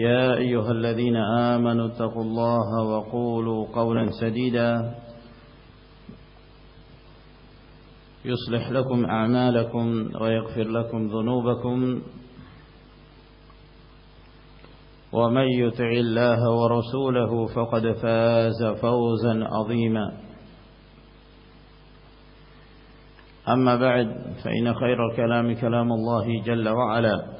يا أيها الذين آمنوا اتقوا الله وقولوا قولا سديدا يصلح لكم أعمالكم ويغفر لكم ذنوبكم ومن يتع الله ورسوله فقد فاز فوزا عظيما أما بعد فإن خير الكلام كلام الله جل وعلا وعلا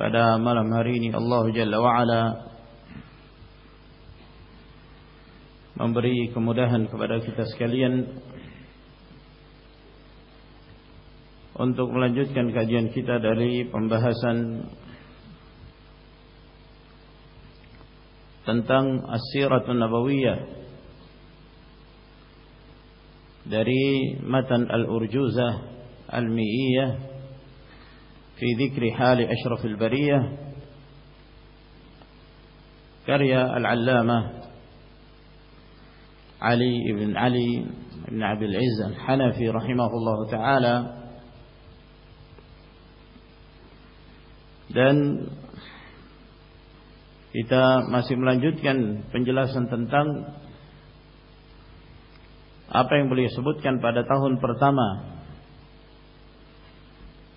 pada malam hari ini Allah Jalla wa'ala Memberi kemudahan kepada kita sekalian Untuk melanjutkan kajian kita dari pembahasan Tentang As-Siratun Nabawiyah Dari Matan Al-Urjuzah Al-Mi'iyah في ذكر حال أشرف البرية العلامة علي علي بن بن عبد العز الحنفي رحمه الله تعالى dan kita masih melanjutkan penjelasan tentang apa yang beliau sebutkan pada tahun pertama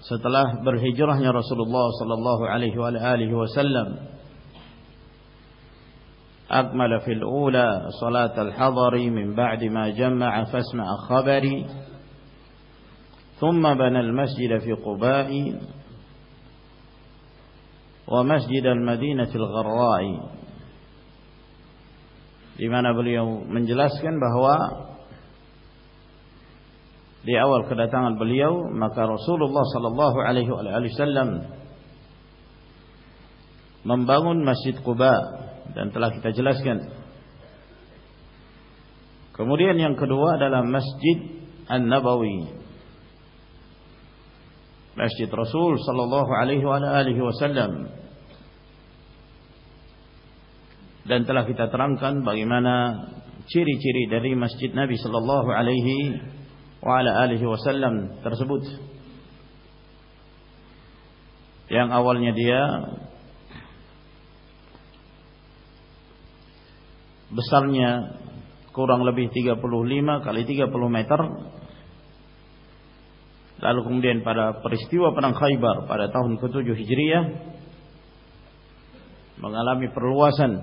setelah berhijrahnya Rasulullah sallallahu alaihi wa alihi wasallam akmala fil ula salat al hadari min ba'd ma jamma'a fasma'a khabari thumma bana al masjid fi quba'i wa masjid al madinah al gharra'i di mana beliau menjelaskan bahwa دیہ خدا تلیو مکا رسول سل ممبن مسجد کو جلس گن قمر مسجد نہ بوی مسجد رسول سلے ترانکن بگیمانا cherry cherry دری مسجد نبی صلحی علیسلم دیا بس کونگ لبھی تھی گا پلولی میں کالی تھی گے اپلو مہتر لال کم دین پارا پرستیوں اپنا خاص بار پارا تھا ہوں کو جو ہجری ہے بگالمی پرسن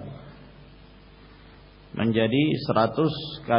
منجری سراتوش کا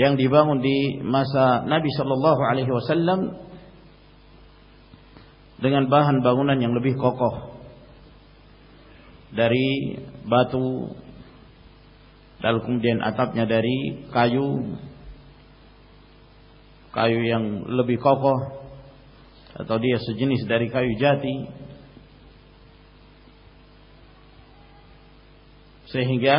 یاں بابا مندی مسا نا بھی آسلنگ دن با ہم کاری باتو دلکین اٹپ لو کتیا جس داری کنگیا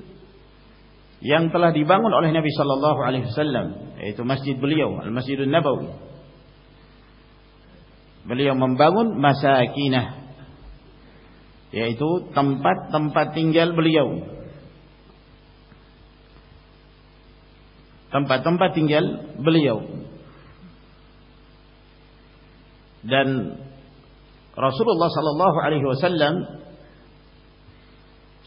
یا نبی صلحم یہ تو مسجد بول مسجد اللہ صلی اللہ علیہ وسلم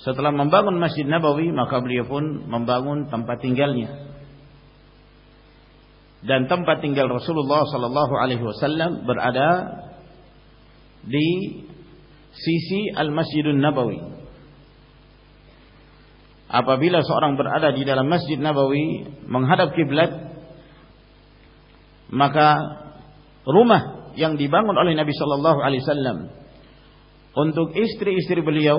سوتلا ممبان مسجد نہی مقابلی ممبا گن تمپا تنگلیاں مسجد نہی اپل سوران برآل مسجد نہی منہ راوی بل مقا روم آل نبی صلاح اللہ انٹو استری استری بلیو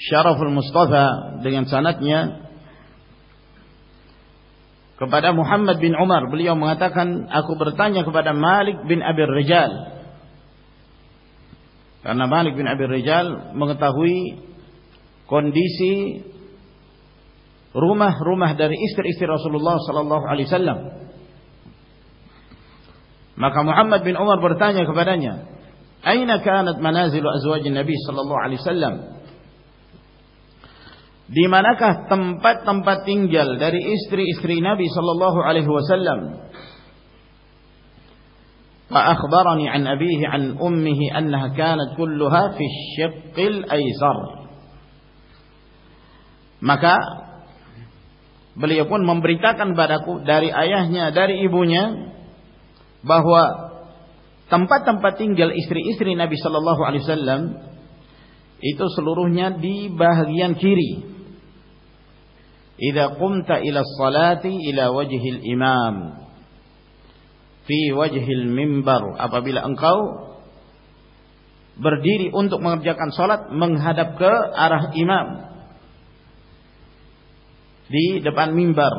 شارف المسطف محمد بن عمر مگتا ہوئی صلی اللہ علیہ محمد بن عمر بر طاجہ خبر نبی صلی اللہ علیہ من کمپتمپل ڈر اسی نبی سلسلے تمپتمپل اسری نبی سل علی سلام یہ تو سلوری اذا قمت الى الى الصلاه وجه وجه الامام في المنبر apabila engkau berdiri untuk mengerjakan salat menghadap ke arah imam di depan mimbar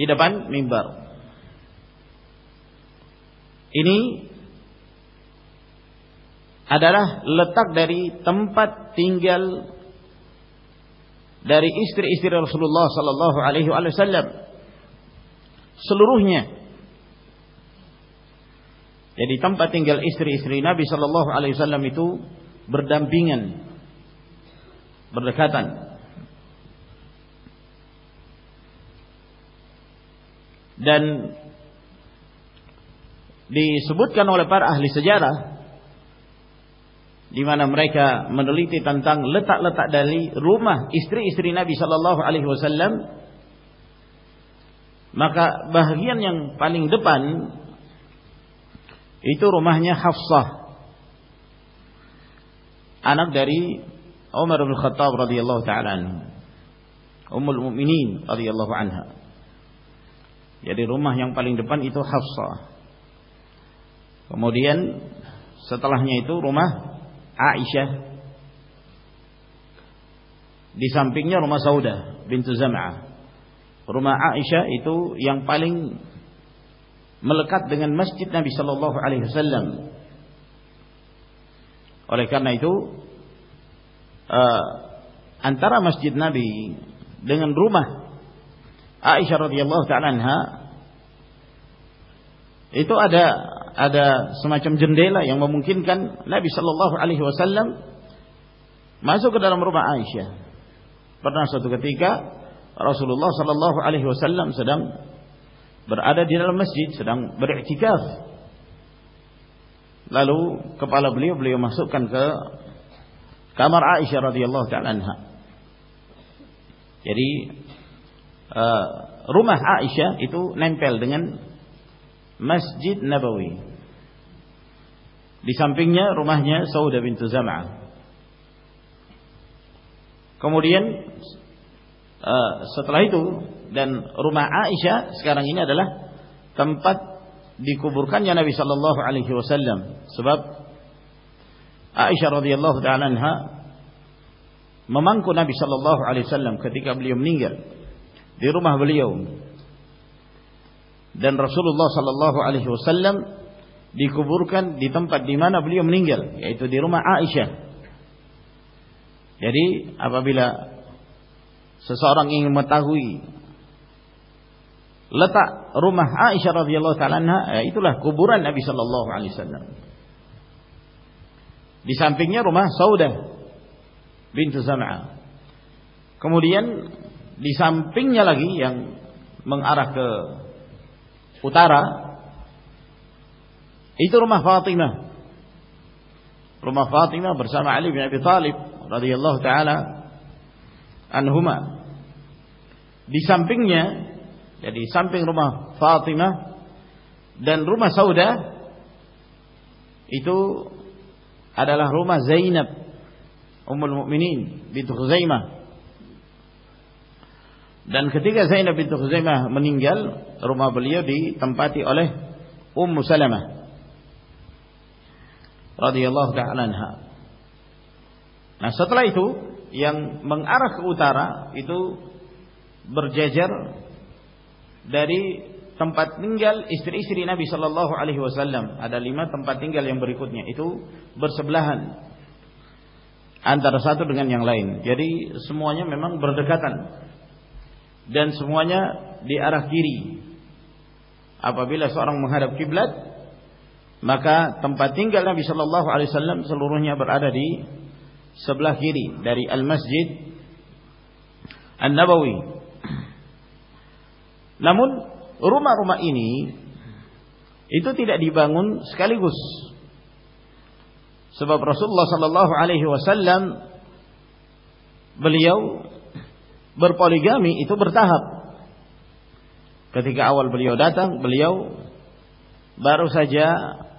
di depan mimbar ini adalah letak dari tempat tinggal dari istri-istri Rasulullah sallallahu alaihi wasallam seluruhnya jadi tempat tinggal istri-istri Nabi sallallahu alaihi wasallam itu berdampingan berdekatan dan disebutkan oleh para ahli sejarah جیوانکھا منڈلی تی لت لتاتی روما استری اسری علی وسلام مکہ بہن پالیپان یہ تو روما ہفسہ آنا داری اللہ رومایاں پالیپان یہ تو ہفسہ اموین سنیا روما آشمپیک رما سو دیں بھینچ زما روما آشا یہ تو یم پال ملکات مسجد ناسلو لیکر ارے کاروارا مسجد نا بھی روما آسارہ یہ تو آج آدھا چم دے لائے ممکن کن نہ روم کا سلحلم سم آدھا مسجد سمے لالو کپال روم نینپل دسجد نہ بو مما کو نبی کبھی وسلم سو روشر نہ لوگ کموڈیسما لگ مرک اتارا روسا میں منی گل رو مل تمپاتی ال سبلامپات اسری اسری نا صحیح وسلام ادیلی تمپا گل بر برس بہن ساتھ برداتن مقامات مسجد نہ ڈیاری بانگن کا سل وسلم بل آؤ بر پاؤ گیا بھرتا ہاتھ کتی کہ آوال بلیا د بل باروسیا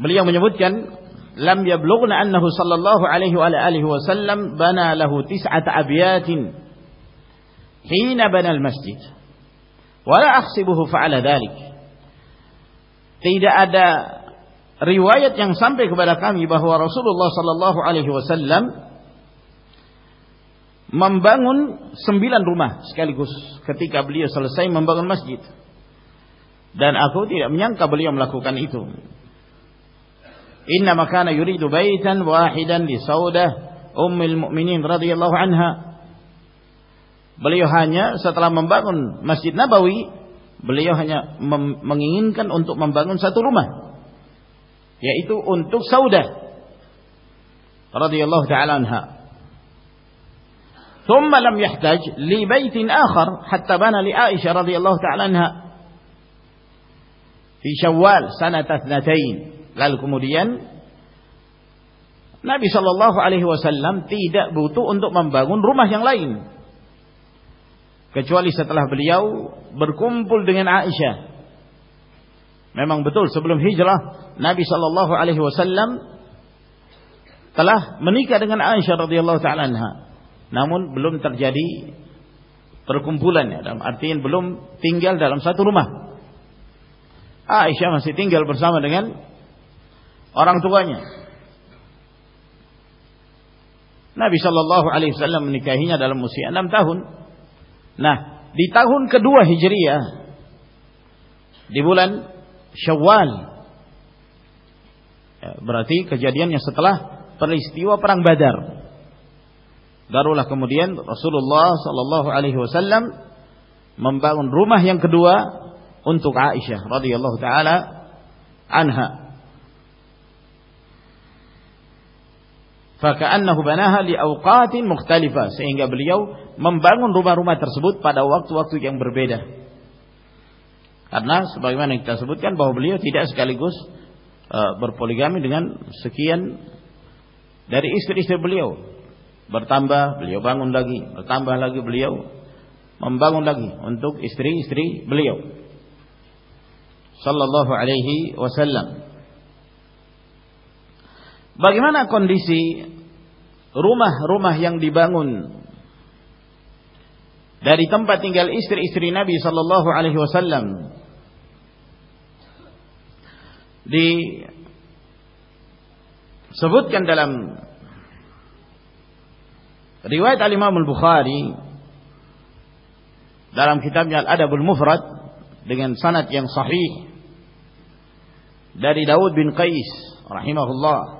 beliau menyebutkan lam yablughna annahu sallallahu alaihi wa alihi wasallam bana lahu tis'ata abyatin hina bana almasjid wa la ahsibuhu fa'ala dhalik tidak ada riwayat yang sampai kepada kami bahwa Rasulullah sallallahu alaihi wasallam membangun sembilan rumah sekaligus ketika beliau selesai membangun masjid dan aku tidak menyangka beliau melakukan itu كان يريد بيتا واحدا المؤمنين رضي الله عنها beliau beliau hanya hanya setelah membangun membangun Masjid Nabawi menginginkan untuk untuk satu rumah yaitu Saudah radhiyallahu taala anha ثم لم يحتاج لبيت حتى رضي الله تعالى عنها في شوال کنٹ ممبر لال کموری صلاح وسلام تیم روما سنگل بول رہے ہیں اور رسول اللہ صلی اللہ علیہ وسلم رو ما ان کا نہ مختالفا سا بلیو ممبا روبا روا تربت پاد نا بہت بلیس کا پولی گیا سکیئن در اس بلیو برتانباؤ با اندازی بلیؤ ممباگی انٹو استری استری بلیو اللہ علیہ بگوانا کن ڈسی رو محمن صلی اللہ علیہ وسلم ریوائت علیمام الخاری درم خطاب ادب الفرت داری داؤد بن کئی مب اللہ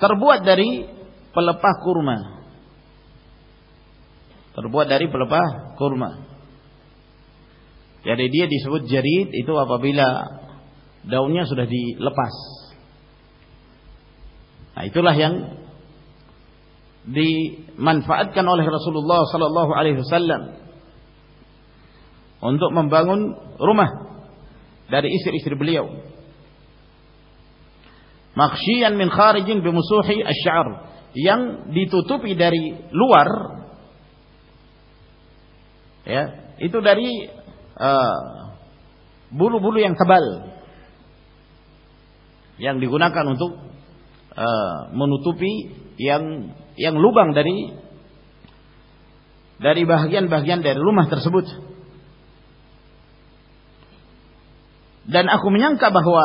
داریما داری پہرسب جرولا دورنی سو لپاس آئی تو باغن روما داری اسر اسر بلیو ماکیارنسوار کبل یا گونا کانتو منو تو سبجو منگان کا بہوا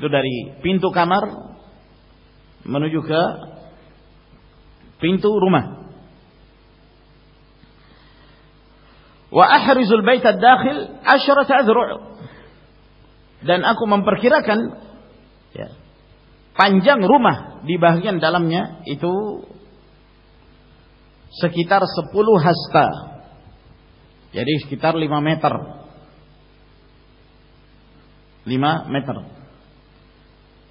پنٹوان منوجو کام پر کھیرا کنجنگ روما دی باہن ڈالمیاں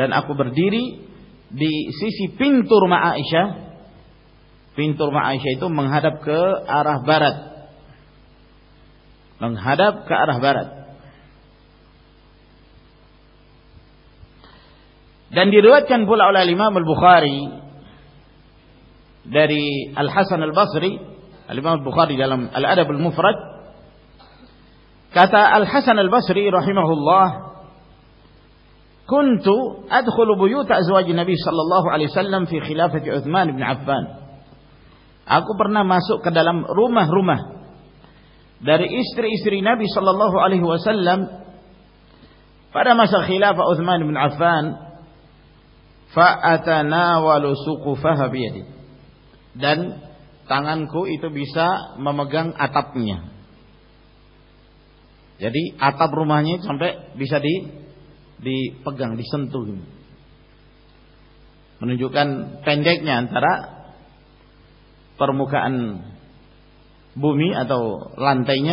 عماسن السوری علیماری الحسن السوری رحیم احبا كنت أدخل بيوت أزواج النبي صلى الله عليه وسلم في خلافة عثمان بن Affan aku pernah masuk ke dalam rumah-rumah dari istri-istri Nabi صلى الله عليه وسلم pada masa خلافة عثمان بن عفان فأتناول سقفها بيدي dan tanganku itu bisa memegang atapnya jadi atap rumahnya sampai bisa di ڈسنتو جو پینجیک پرمکھا بومی لانتائی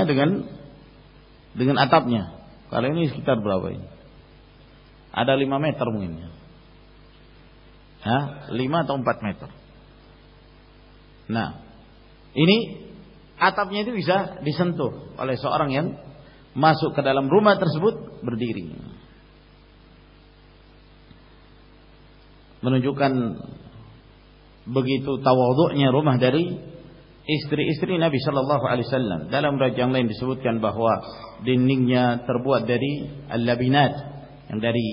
آتابڑی میں تر آتاب ڈسنتو سو اور ما سب کرو متر سبت بردی بنوانو روم استری استری نبی صلی اللہ علیہ سلام دہلا امریکہ جنگلیاں تربوت داری اللہ داری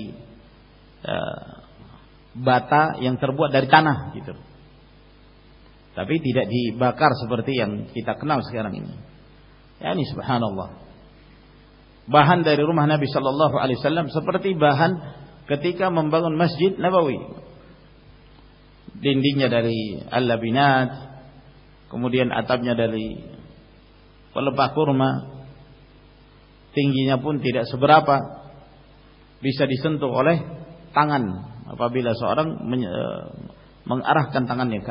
بات تربوا داری سوپرتی بہن روم اللہ علیہ سلام ستی بہان کتنے کا ممبن مسجد نہ باوی دنڈن داری اللہ بھینادھ کموڈین آتاب یاداری کونگی پنتی سب رابعن تونگان ٹانک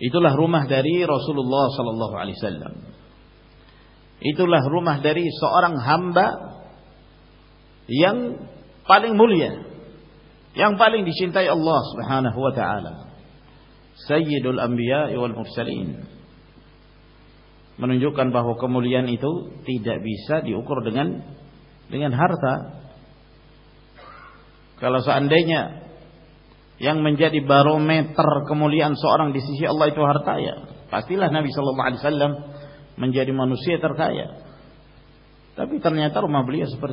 ات اللہ روم رسول لہ سل ایٹ لرو محداری سو اور ہم دا منجیری باروں میں تر کمولیا سو رنگ اللہ تو ہر تھا پاتی لال سل منجیاری منشی ہے بلی پر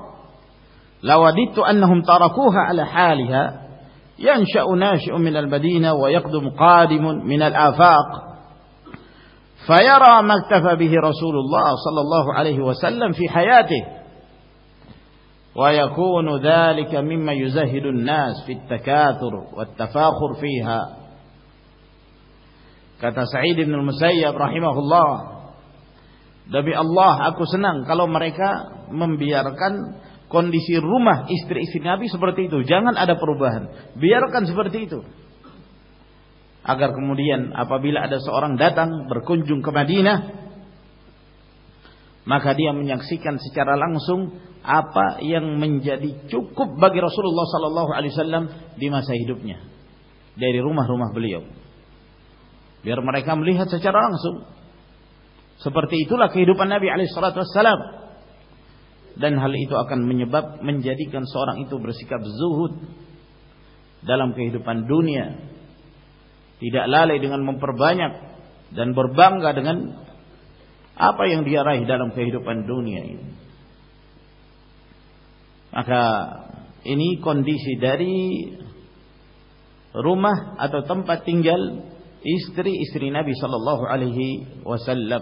لوددت أنهم تركوها على حالها ينشأ ناشئ من المدينة ويقدم قادم من الآفاق فيرى ما اكتفى به رسول الله صلى الله عليه وسلم في حياته ويكون ذلك مما يزهد الناس في التكاثر والتفاخر فيها كتا سعيد بن المسيب رحمه الله دبي الله أكو سنان قالوا mereka membiarkan کن دی روما استنا سبرتی آگر کو مدیئن اور دیمسی چارا لگ سکوں آپ منجاد باغی رسل اللہ علی سلام دیما سا ہیرو میں لے بیم لوگ لگ سو سپرتی سلام دن حال اتوان اتب رسی زہت دلان کئی روپن ڈونی لا لگن بربا دن بربا منگا دن آپ اُنڈی را دل کئی روپن ڈونی کنڈیسی روما تمپا تنگل استری اسری نبی صلی اللہ علیہ وسلام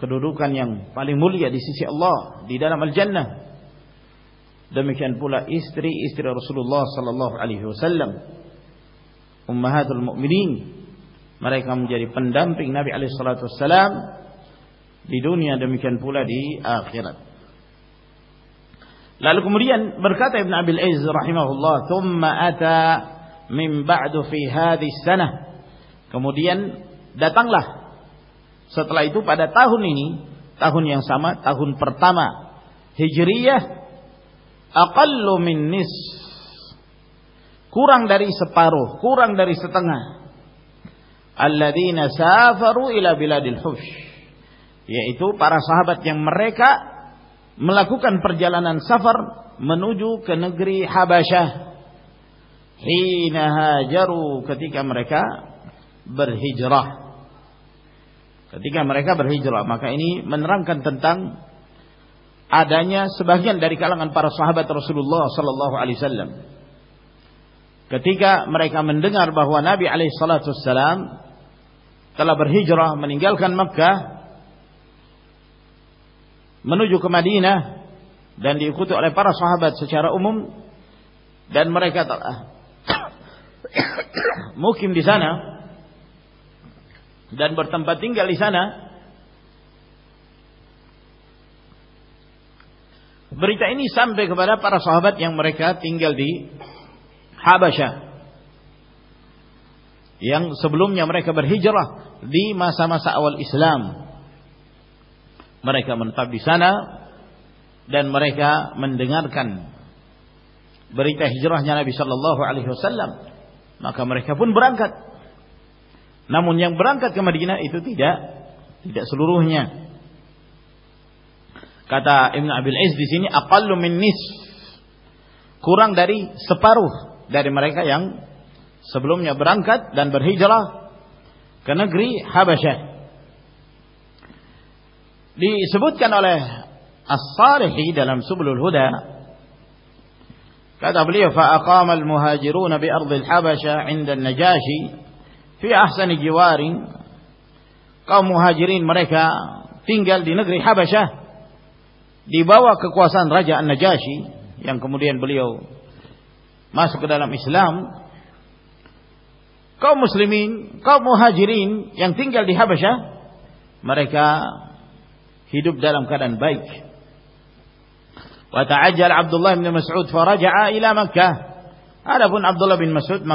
kedudukan yang paling mulia di sisi Allah di dalam al-jannah demikian pula istri-istri Rasulullah sallallahu alaihi wasallam ummahatul mukminin mereka menjadi pendamping Nabi alaihi salatu wasallam di dunia demikian pula di akhirat lalu kemudian berkata Ibn Abil Aziz rahimahullah thumma ata min ba'du fi hadhihi sanah kemudian datanglah ستلاگری ست سفرے کا سفر منوجو نی ہین جتی کا میرے کا کتی کا مرکابر آئی منران کنتا سلام کتکا مرکا نا سلام ترجرا مکا منوجو کما دیوار کا موقیم دسانا دن بر تم تین گل بڑی سلام ہے تنگل دی ہا بشا یا مرے خبر اسلام مرے کا منتا دین مرے کا منڈان کان برتا ہ اللہ علیہ وسلام ما خبر کا پنبران Khan Namun yang berangkat ke Madinah itu tidak tidak seluruhnya. Kata Ibn Abil Is di sini aqallu min nisf. Kurang dari separuh dari mereka yang sebelumnya berangkat dan berhijrah ke negeri Habasyah. Disebutkan oleh As-Sarihi dalam Subulul Huda kata beliau fa aqama al-muhajirun bi ardil Habasyah 'inda an-Najashi نہجرین اسلامرین تین گیلے بائکا میاد اللہ بین مسروت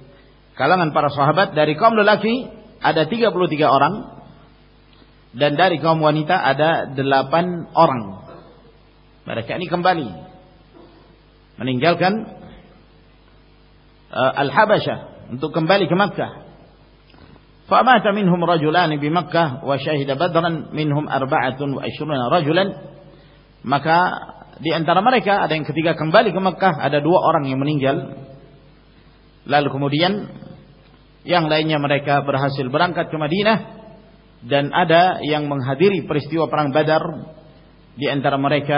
kalangan para sahabat dari kaum lelaki ada 33 orang dan dari kaum wanita ada 8 orang. Mereka ini kembali meninggalkan uh, Al-Habasyah untuk kembali ke Makkah. Famata minhum rajulan bi Makkah wa syahida Badran minhum 24 rajulan. Maka di antara mereka ada yang ketiga kembali ke Makkah ada dua orang yang meninggal لال کم یا مریکا بر حاصل بران کا مدی ندا یعن منگا دی پریستیو prong bother دن تر مریک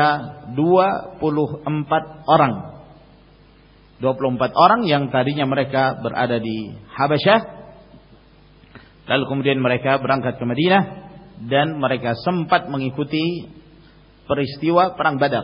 اور مریکا بشا لال کمرین مریک بران کا مدی نہ دین مریکا سمپت من کریستیو پرانگ بدر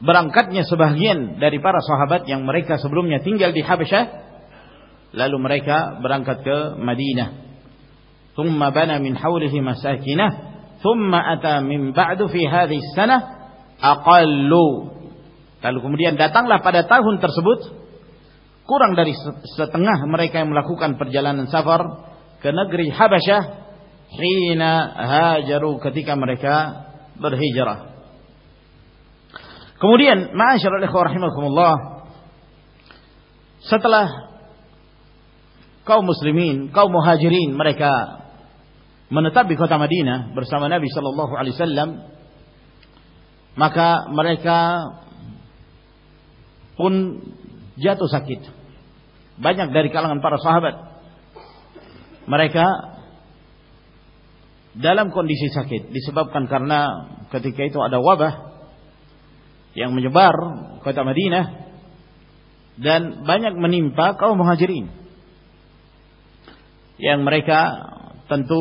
مرکان پر جلان مرک بر جر کمورسلیمی مہاجرین مرائی کا منت مرسا مناسل اللہ علیہ اللہ جاتو ساکیت بائکن پارا سہا مرائی کا ساکیت دیش باب کن کرنا کتنے کہ یا مجھے بار تم دین بنی مہاجرین یا تنتو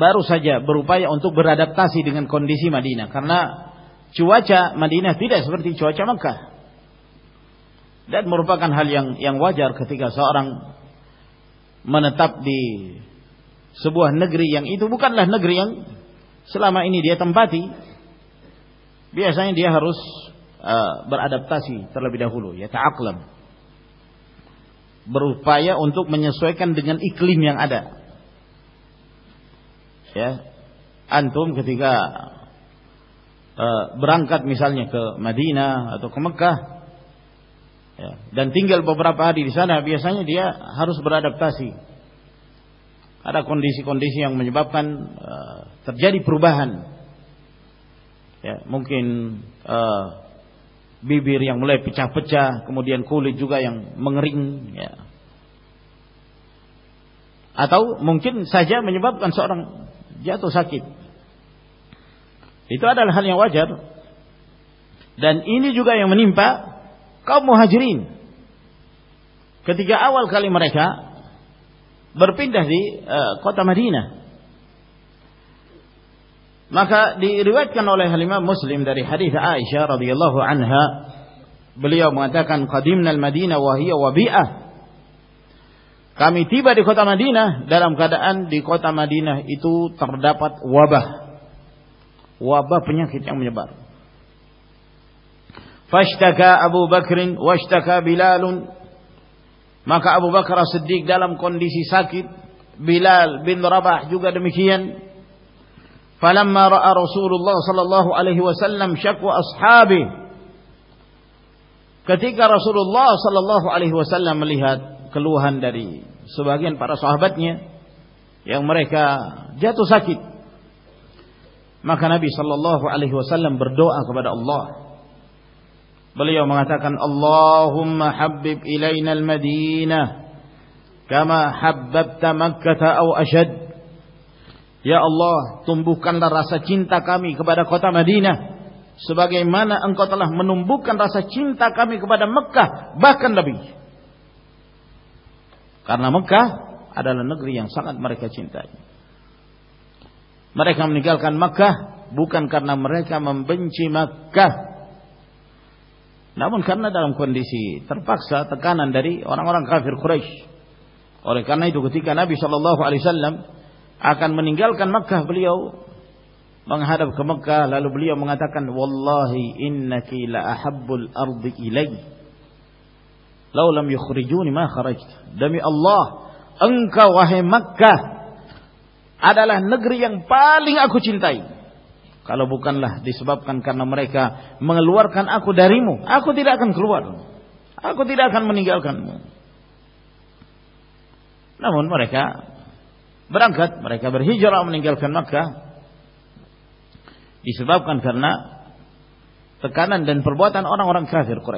بارو سجا بروپا برا دکتا سی دیں کنسی مدینہ چواچا مادی چوا چمک کا دین بروپا لنگ وار کتنی کا سو اور من تب دی گرینکان گرین سلامہ اندیے تم پاتی بی سر دیا ہروش برا دبتاسی آکلم کا بران کٹ میسل یا مدھیا کمکا تنگل برا پا دیسان دیا ہروش برا دبتاسی آدھا کنڈیسی کنڈیسی مجھے باپی پرباح ممکن بی بیما پچا کموڈیان کو لوگ منگرین ممکن سازیا ببر جاتا ساکوانی آواز انگائن من پا کا مہاجرین کتنے کے آلکاری من برپن دہذی کا ری نا مسلیم داری تی بارم کا فلما رسول الله الله صلى عليه وسلم شكوى ketika Rasulullah melihat keluhan dari sebagian para sahabatnya yang mereka jatuh sakit maka Nabi sallallahu alaihi wasallam berdoa kepada Allah beliau mengatakan Allahumma habbib ilaina al-Madinah kama habbabta Makkah وکب ashad یل تم بولا کا سلام مر کا مرے کا مرانقرا منگل مکا اسندر خراب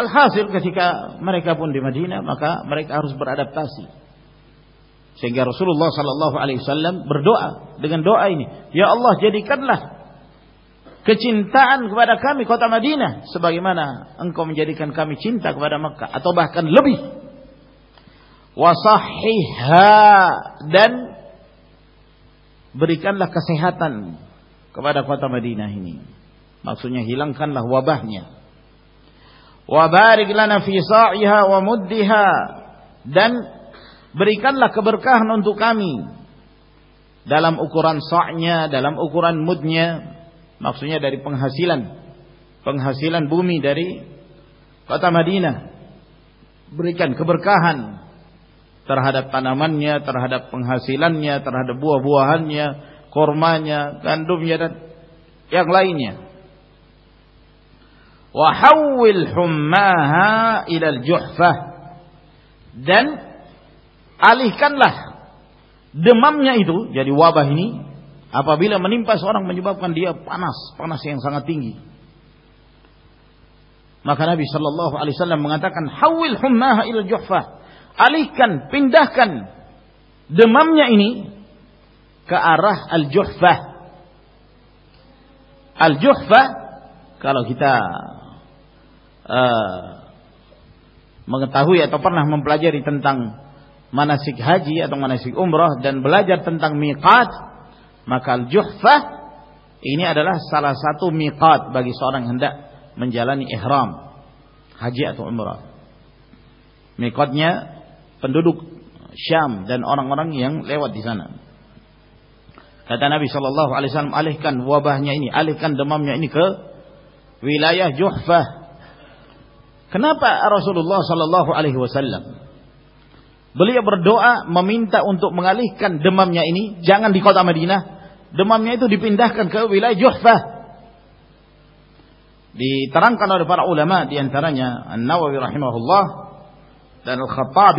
اللہ کا چکا پنڈی مدھیے کاسی اللہ صاح اللہ علیہ السلام بر ڈا لیکن ڈو آئی اللہ جڑی کر چنتانہ ادھی نہ بارے مکا اتوا کن لبھی سلم اکورن مخ ہنگ ہسلن بومی دری پتمدین قبر کا ترہد پن من ترحا پنہ سلحا بو بونی کو ممپس اور پنڈ الخ الخل تاہوار بلاجر مانسی حاجی اتنے مانسی عمر می کتھ راہ سال سا میتھ بگی سارن ہیندہ منجی احرام حاجی آ تو میتھے مم ان منگمیاں مرینا کنور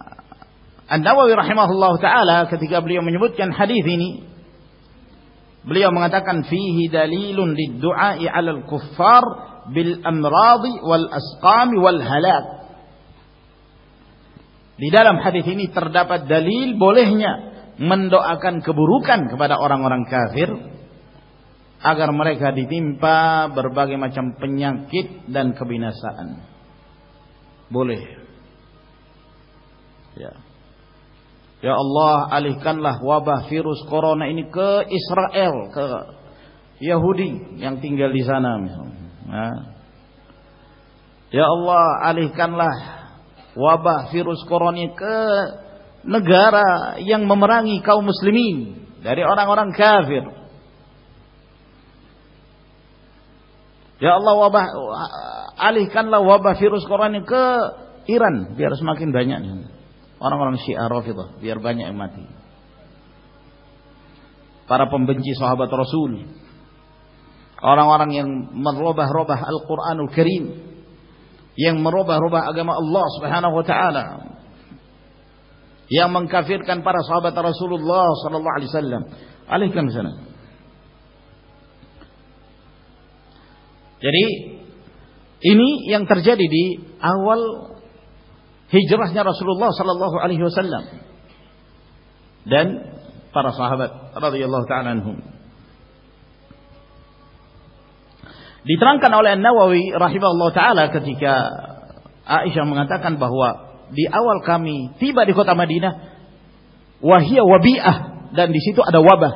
مندو آن کب روکن اور اللہ علی کنلہ وا فیر اسل تین گلام اللہ علی کنلا وس کر گرا یعن ممرانی کاؤ مسلم ارنگ اور ارن بیارس مکان اورنگ وارن سیا رو ربا دیں پار پم بنچی سہابت رسول اور کفیت کن سہبت رسول اللہ صلی اللہ علیہ ترچت دیوال hijrahnya Rasulullah sallallahu alaihi wasallam dan para sahabat radhiyallahu ta'ala anhum diterangkan oleh An-Nawawi rahimahullahu taala ketika Aisyah mengatakan bahwa di awal kami tiba di kota Madinah wahia wabi'ah dan di situ ada wabah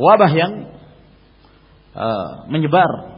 wabah yang uh, menyebar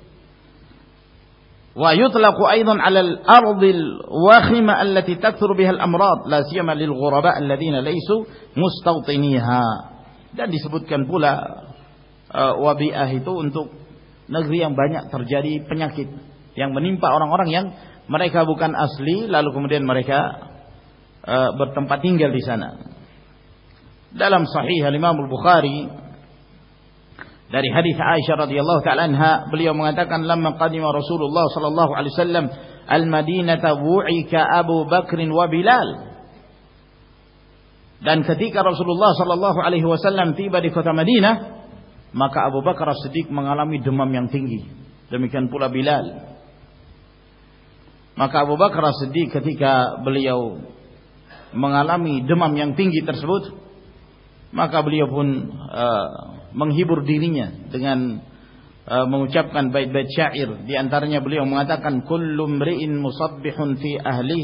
ويطلق أيضا على الأرض التي تكثر بها الأمراض لا سيما للغرباء الذين ليسوا مستوطنيها dan disebutkan pula uh, uh, wabiah itu untuk negeri yang yang yang banyak terjadi penyakit menimpa orang-orang mereka mereka bukan asli lalu kemudian bertempat tinggal di sana dalam sahih Imam Al-Bukhari بولیا منگالا می ڈھمم یاگتینگ گی ترسبت phone منگی بر دیں بولے اور مسبے اور کما دیگا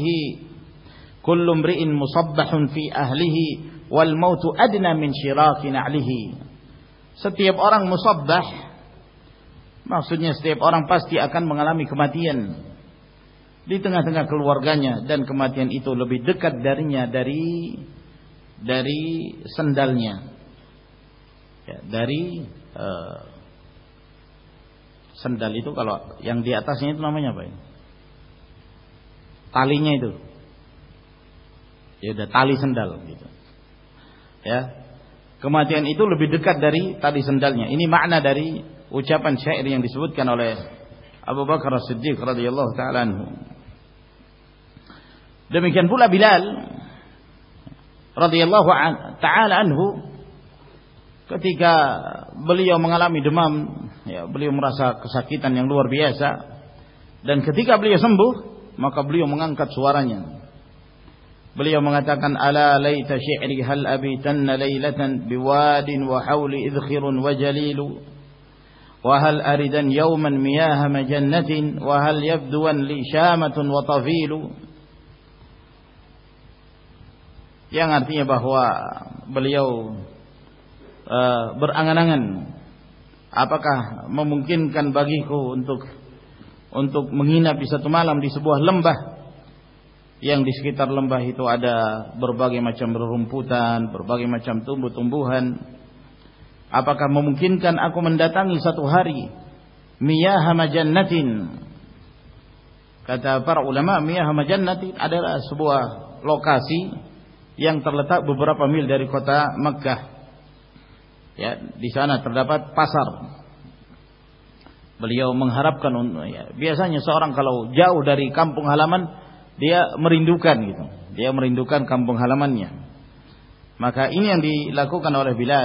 کلو دن کمات داری داری سن داری داری سے بھائی تالی تالی سنڈال کما لالی سنڈالی ما نی اچھا پن سہی سب آپ خرا سکولا بلو کتیک بلی یو مغالا میڈمام بلیمر بھی ایسا بلیمبلی مگر ان کا سوار بلیو مگر لئی تری ہل ابھی لو ورین وحل yang artinya bahwa beliau آگنگن آپ کا موممکن کن بگھی کون دیس کی تر لمبا ہی تو آدا بربا کے مچمپن بربا کے مچم تمبوحن آپ کا ممکن کن آکو من تن سا تاری ہم پاس ہرپ کان سورا جا اداری کامپو حال دیا مرین دکان دیا مرین دکان کامپو حالم لاکو کانو ریلا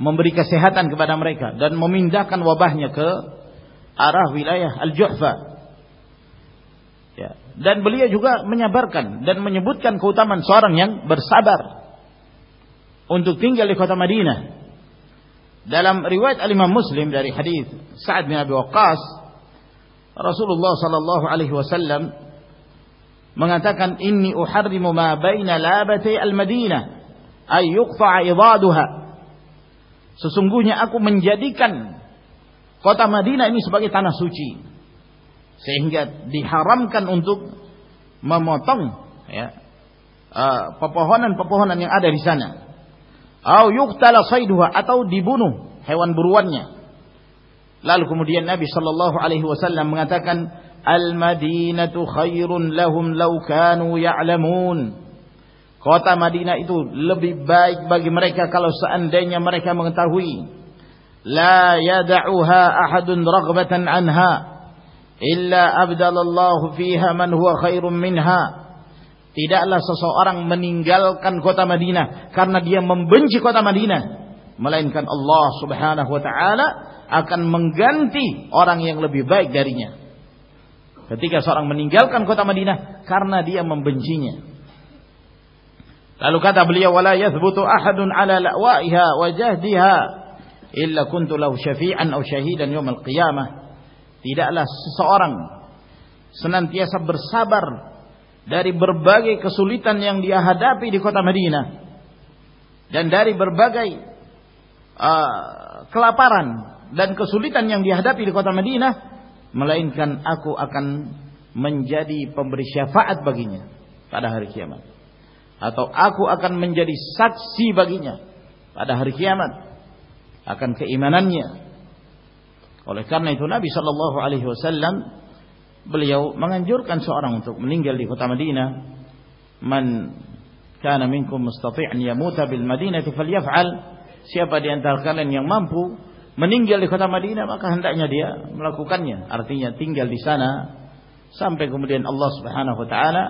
memberi kesehatan kepada mereka dan memindahkan wabahnya ke arah wilayah Al-Juhfa. Ya, dan beliau juga menyabarkan dan menyebutkan keutamaan seorang yang bersabar untuk tinggal di kota Madinah. Dalam riwayat Al-Imam Muslim dari hadis Sa'ad bin Abi Waqqas Rasulullah sallallahu alaihi wasallam mengatakan inni uharrimu ma baina labati al-Madinah ay yuqta'a idaduha سسنگو منجادی کنتا مدینہ سوچی سے دی ہر کن انتو پپوحن پپوحن آڑی سنگ تھی دھواں دیبو نو ہی برو لال کمڈیاں کوتا مدینک مرکیا کالو سا منگتا اور بنچی مدینہ ملے انسان گنتی اور لبھی بائک اورلکن کتا مدینہ کرنا دیا مم بنچی ہے سن سنیا داری بربگی تنگیاں داری بربگی کلاپارن دن کسولی تنگیا مدد ملک آکو اکن منجری پمبری سے تو آپ اپن منجر ساکسی بگی حرکی آن اکنیا علیہ وسلام بلیا منگانج آرام تک منی خود مدین من کان کو مستپنی مو تب مدین سے مو منی گلے خود مدین تین گلدی سنا سمپے گھوم اللہ آنا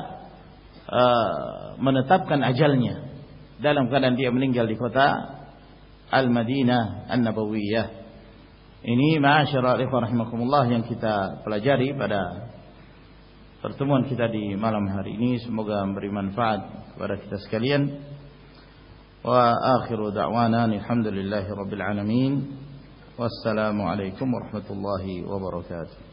من کا نا جلم کرمین السلام علیکم و رحمۃ اللہ وبرکاتہ